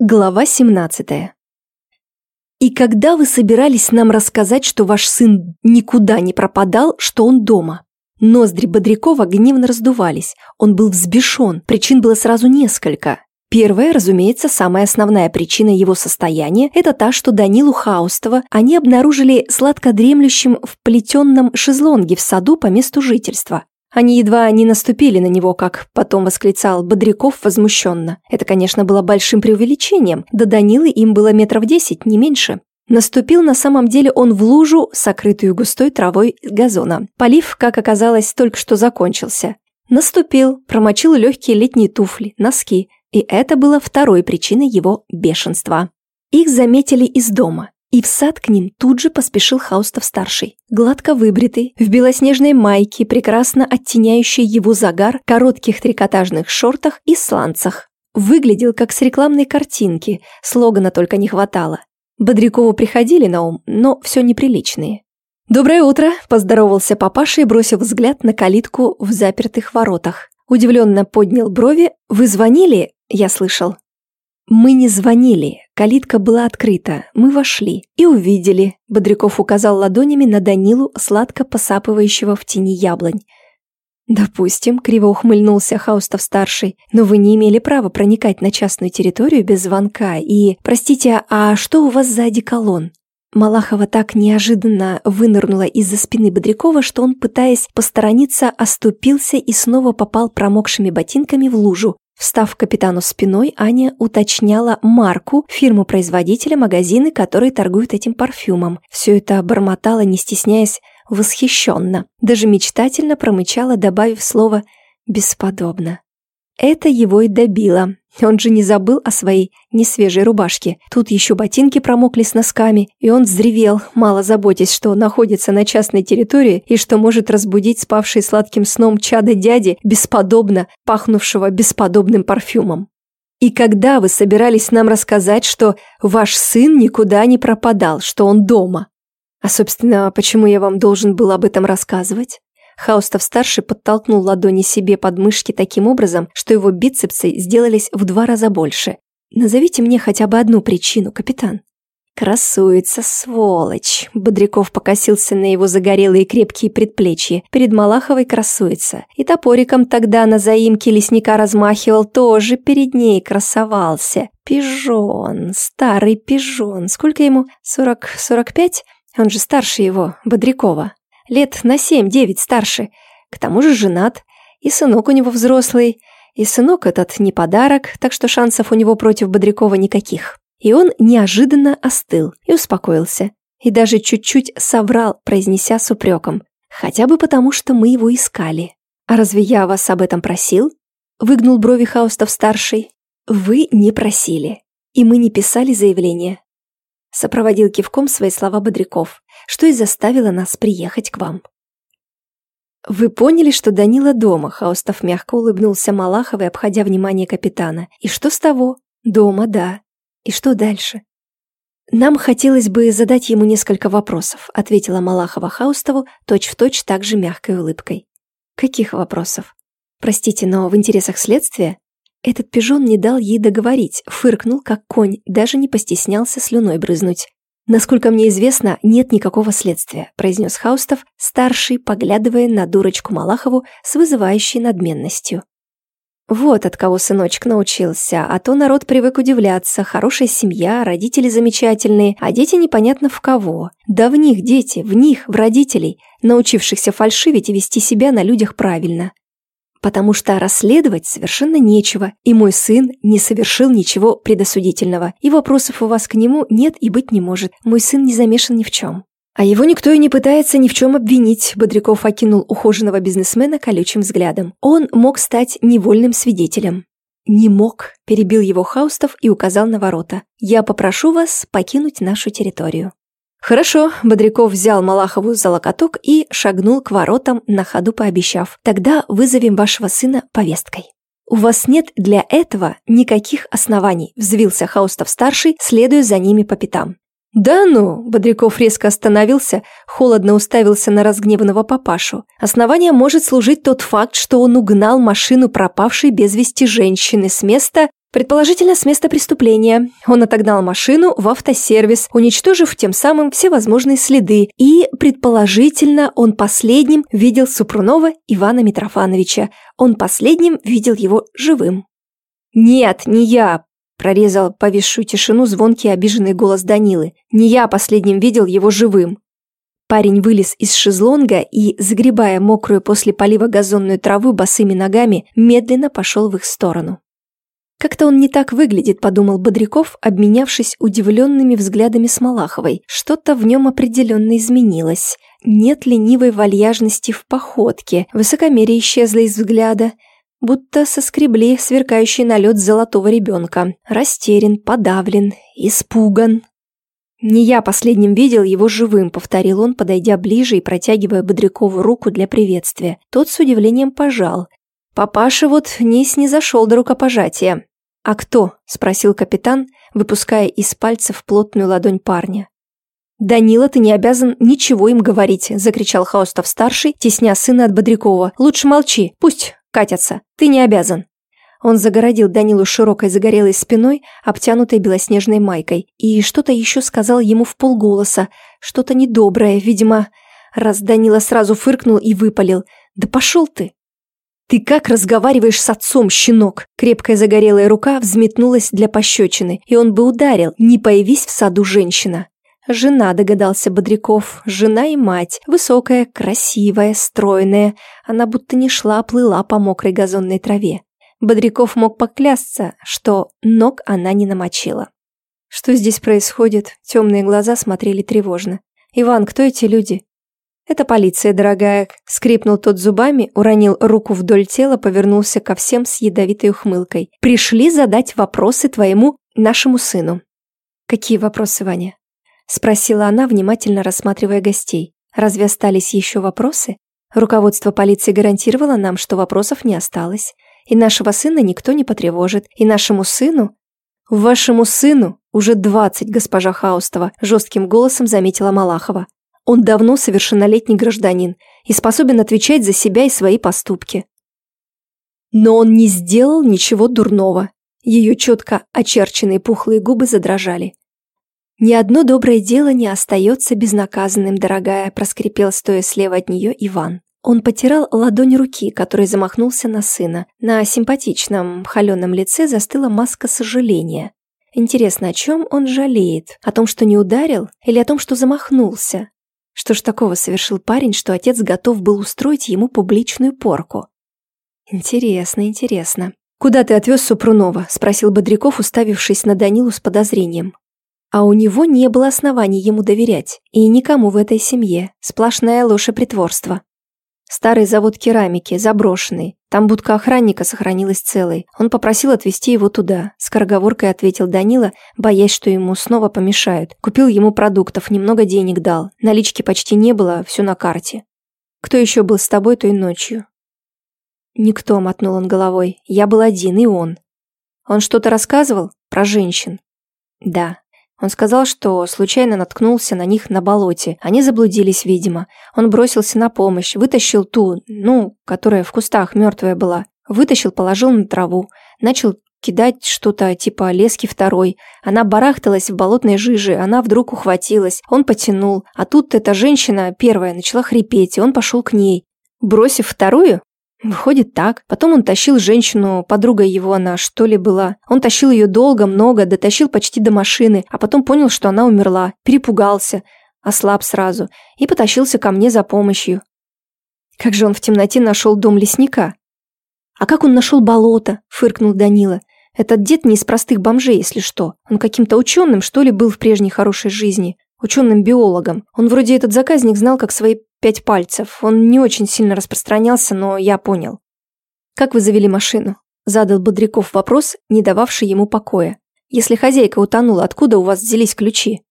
Глава 17 «И когда вы собирались нам рассказать, что ваш сын никуда не пропадал, что он дома?» Ноздри Бодрякова гневно раздувались. Он был взбешен, причин было сразу несколько. Первая, разумеется, самая основная причина его состояния – это та, что Данилу Хаустова они обнаружили сладко дремлющим в плетенном шезлонге в саду по месту жительства. Они едва не наступили на него, как потом восклицал Бодряков возмущенно. Это, конечно, было большим преувеличением, до Данилы им было метров десять, не меньше. Наступил на самом деле он в лужу, сокрытую густой травой газона. Полив, как оказалось, только что закончился. Наступил, промочил легкие летние туфли, носки. И это было второй причиной его бешенства. Их заметили из дома. И в сад к ним тут же поспешил Хаустов-старший. Гладко выбритый, в белоснежной майке, прекрасно оттеняющей его загар, коротких трикотажных шортах и сланцах. Выглядел как с рекламной картинки, слогана только не хватало. Бодрякову приходили на ум, но все неприличные. «Доброе утро!» – поздоровался папаша и бросил взгляд на калитку в запертых воротах. Удивленно поднял брови. «Вы звонили?» – я слышал. «Мы не звонили. Калитка была открыта. Мы вошли и увидели». Бодряков указал ладонями на Данилу, сладко посапывающего в тени яблонь. «Допустим», — криво ухмыльнулся Хаустов-старший, «но вы не имели права проникать на частную территорию без звонка и... Простите, а что у вас за одеколон?» Малахова так неожиданно вынырнула из-за спины Бодрякова, что он, пытаясь посторониться, оступился и снова попал промокшими ботинками в лужу, Встав капитану спиной, Аня уточняла марку, фирму-производителя, магазины, которые торгуют этим парфюмом. Все это бормотала, не стесняясь, восхищенно. Даже мечтательно промычала, добавив слово «бесподобно». Это его и добило. Он же не забыл о своей несвежей рубашке. Тут еще ботинки промокли с носками, и он взревел, мало заботясь, что находится на частной территории и что может разбудить спавший сладким сном чада дяди, бесподобно пахнувшего бесподобным парфюмом. И когда вы собирались нам рассказать, что ваш сын никуда не пропадал, что он дома? А, собственно, почему я вам должен был об этом рассказывать? Хаустов-старший подтолкнул ладони себе под мышки таким образом, что его бицепсы сделались в два раза больше. «Назовите мне хотя бы одну причину, капитан». «Красуется, сволочь!» Бодряков покосился на его загорелые крепкие предплечья. Перед Малаховой красуется. И топориком тогда на заимке лесника размахивал, тоже перед ней красовался. Пижон, старый пижон. Сколько ему? Сорок... сорок пять? Он же старше его, Бодрякова лет на семь-девять старше, к тому же женат, и сынок у него взрослый, и сынок этот не подарок, так что шансов у него против Бодрякова никаких. И он неожиданно остыл и успокоился, и даже чуть-чуть соврал, произнеся с упреком. Хотя бы потому, что мы его искали. А разве я вас об этом просил? Выгнул брови Хаустов-старший. Вы не просили. И мы не писали заявление. Сопроводил кивком свои слова Бодряков что и заставило нас приехать к вам». «Вы поняли, что Данила дома?» Хаустов мягко улыбнулся Малаховой, обходя внимание капитана. «И что с того? Дома, да. И что дальше?» «Нам хотелось бы задать ему несколько вопросов», ответила Малахова Хаустову точь-в-точь так же мягкой улыбкой. «Каких вопросов? Простите, но в интересах следствия?» Этот пижон не дал ей договорить, фыркнул, как конь, даже не постеснялся слюной брызнуть. «Насколько мне известно, нет никакого следствия», произнес Хаустов, старший, поглядывая на дурочку Малахову с вызывающей надменностью. Вот от кого сыночек научился, а то народ привык удивляться. Хорошая семья, родители замечательные, а дети непонятно в кого. Да в них дети, в них, в родителей, научившихся фальшивить и вести себя на людях правильно потому что расследовать совершенно нечего, и мой сын не совершил ничего предосудительного, и вопросов у вас к нему нет и быть не может. Мой сын не замешан ни в чем. А его никто и не пытается ни в чем обвинить, Бодряков окинул ухоженного бизнесмена колючим взглядом. Он мог стать невольным свидетелем. «Не мог», – перебил его Хаустов и указал на ворота. «Я попрошу вас покинуть нашу территорию». «Хорошо», — Бодряков взял Малахову за локоток и шагнул к воротам, на ходу пообещав. «Тогда вызовем вашего сына повесткой». «У вас нет для этого никаких оснований», — взвился Хаустов-старший, следуя за ними по пятам. «Да ну!» – Бодряков резко остановился, холодно уставился на разгневанного папашу. Основанием может служить тот факт, что он угнал машину пропавшей без вести женщины с места Предположительно, с места преступления. Он отогнал машину в автосервис, уничтожив тем самым все возможные следы. И, предположительно, он последним видел Супрунова Ивана Митрофановича. Он последним видел его живым. «Нет, не я!» – прорезал повисшую тишину звонкий обиженный голос Данилы. «Не я последним видел его живым!» Парень вылез из шезлонга и, загребая мокрую после полива газонную траву босыми ногами, медленно пошел в их сторону. «Как-то он не так выглядит», – подумал Бодряков, обменявшись удивленными взглядами с Малаховой. Что-то в нем определенно изменилось. Нет ленивой вальяжности в походке, высокомерие исчезло из взгляда, будто соскребли сверкающий налет золотого ребенка. Растерян, подавлен, испуган. «Не я последним видел его живым», — повторил он, подойдя ближе и протягивая Бодрякову руку для приветствия. Тот с удивлением пожал. Папаша вот не снизошел до рукопожатия. «А кто?» – спросил капитан, выпуская из пальцев плотную ладонь парня. «Данила, ты не обязан ничего им говорить», – закричал Хаустов-старший, тесня сына от Бодрякова. «Лучше молчи, пусть катятся, ты не обязан». Он загородил Данилу широкой загорелой спиной, обтянутой белоснежной майкой, и что-то еще сказал ему в полголоса, что-то недоброе, видимо, раз Данила сразу фыркнул и выпалил. «Да пошел ты!» «Ты как разговариваешь с отцом, щенок?» Крепкая загорелая рука взметнулась для пощечины, и он бы ударил, не появись в саду женщина. Жена, догадался Бодряков, жена и мать, высокая, красивая, стройная. Она будто не шла, а плыла по мокрой газонной траве. Бодряков мог поклясться, что ног она не намочила. Что здесь происходит? Темные глаза смотрели тревожно. «Иван, кто эти люди?» «Это полиция, дорогая», — скрипнул тот зубами, уронил руку вдоль тела, повернулся ко всем с ядовитой ухмылкой. «Пришли задать вопросы твоему, нашему сыну». «Какие вопросы, Ваня?» — спросила она, внимательно рассматривая гостей. «Разве остались еще вопросы? Руководство полиции гарантировало нам, что вопросов не осталось. И нашего сына никто не потревожит. И нашему сыну...» «Вашему сыну уже двадцать, госпожа Хаустова», — жестким голосом заметила Малахова. Он давно совершеннолетний гражданин и способен отвечать за себя и свои поступки. Но он не сделал ничего дурного. Ее четко очерченные пухлые губы задрожали. «Ни одно доброе дело не остается безнаказанным, дорогая», проскрипел, стоя слева от нее Иван. Он потирал ладонь руки, который замахнулся на сына. На симпатичном, холеном лице застыла маска сожаления. Интересно, о чем он жалеет? О том, что не ударил? Или о том, что замахнулся? Что ж такого совершил парень, что отец готов был устроить ему публичную порку? Интересно, интересно. «Куда ты отвез Супрунова?» – спросил Бодряков, уставившись на Данилу с подозрением. А у него не было оснований ему доверять. И никому в этой семье. Сплошная ложь и притворство. Старый завод керамики, заброшенный. Там будка охранника сохранилась целой. Он попросил отвезти его туда. Скороговоркой ответил Данила, боясь, что ему снова помешают. Купил ему продуктов, немного денег дал. Налички почти не было, все на карте. Кто еще был с тобой той ночью? Никто, мотнул он головой. Я был один, и он. Он что-то рассказывал? Про женщин? Да. Он сказал, что случайно наткнулся на них на болоте. Они заблудились, видимо. Он бросился на помощь, вытащил ту, ну, которая в кустах мертвая была. Вытащил, положил на траву. Начал кидать что-то типа лески второй. Она барахталась в болотной жиже, она вдруг ухватилась. Он потянул. А тут эта женщина первая начала хрипеть, и он пошел к ней. Бросив вторую, Выходит так. Потом он тащил женщину, подруга его она, что ли, была. Он тащил ее долго, много, дотащил почти до машины, а потом понял, что она умерла. Перепугался, ослаб сразу, и потащился ко мне за помощью. Как же он в темноте нашел дом лесника? А как он нашел болото? Фыркнул Данила. Этот дед не из простых бомжей, если что. Он каким-то ученым, что ли, был в прежней хорошей жизни. Ученым-биологом. Он вроде этот заказник знал, как свои Пять пальцев. Он не очень сильно распространялся, но я понял. «Как вы завели машину?» Задал Бодряков вопрос, не дававший ему покоя. «Если хозяйка утонула, откуда у вас взялись ключи?»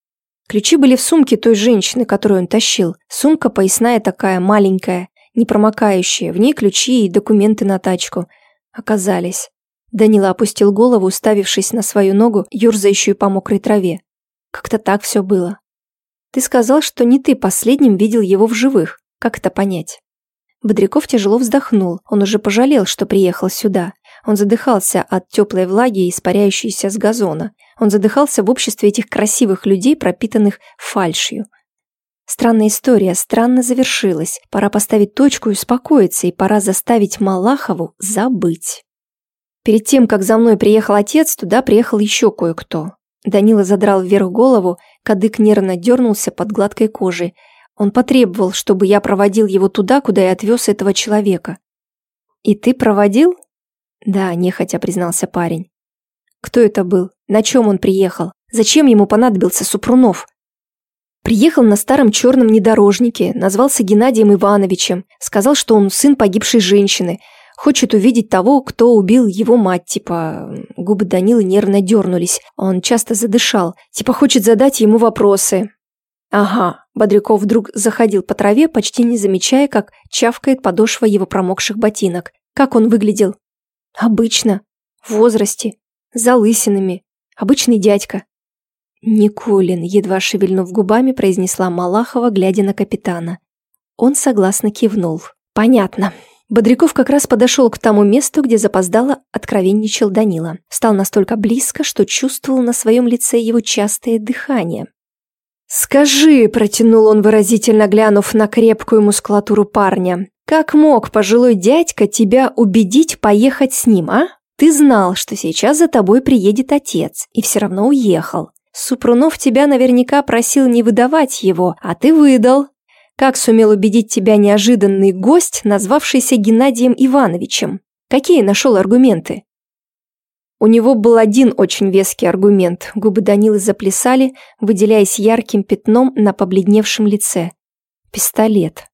Ключи были в сумке той женщины, которую он тащил. Сумка поясная такая, маленькая, непромокающая. В ней ключи и документы на тачку. Оказались. Данила опустил голову, уставившись на свою ногу, юрзающую по мокрой траве. Как-то так все было. Ты сказал, что не ты последним видел его в живых. Как это понять?» Бодряков тяжело вздохнул. Он уже пожалел, что приехал сюда. Он задыхался от теплой влаги, испаряющейся с газона. Он задыхался в обществе этих красивых людей, пропитанных фальшью. Странная история странно завершилась. Пора поставить точку и успокоиться, и пора заставить Малахову забыть. Перед тем, как за мной приехал отец, туда приехал еще кое-кто. Данила задрал вверх голову, кадык нервно дернулся под гладкой кожей. Он потребовал, чтобы я проводил его туда, куда я отвез этого человека. «И ты проводил?» «Да», – нехотя признался парень. «Кто это был? На чем он приехал? Зачем ему понадобился Супрунов?» Приехал на старом черном внедорожнике, назвался Геннадием Ивановичем, сказал, что он сын погибшей женщины, хочет увидеть того, кто убил его мать, типа... Губы Данилы нервно дернулись, он часто задышал, типа хочет задать ему вопросы. Ага, Бодряков вдруг заходил по траве, почти не замечая, как чавкает подошва его промокших ботинок. Как он выглядел? Обычно. В возрасте. С залысинами. Обычный дядька. «Никулин», едва шевельнув губами, произнесла Малахова, глядя на капитана. Он согласно кивнул. «Понятно». Бодряков как раз подошел к тому месту, где запоздало откровенничал Данила. Стал настолько близко, что чувствовал на своем лице его частое дыхание. «Скажи», – протянул он выразительно, глянув на крепкую мускулатуру парня, «как мог пожилой дядька тебя убедить поехать с ним, а? Ты знал, что сейчас за тобой приедет отец, и все равно уехал. Супрунов тебя наверняка просил не выдавать его, а ты выдал. Как сумел убедить тебя неожиданный гость, назвавшийся Геннадием Ивановичем? Какие нашел аргументы? У него был один очень веский аргумент. Губы Данилы заплясали, выделяясь ярким пятном на побледневшем лице. Пистолет.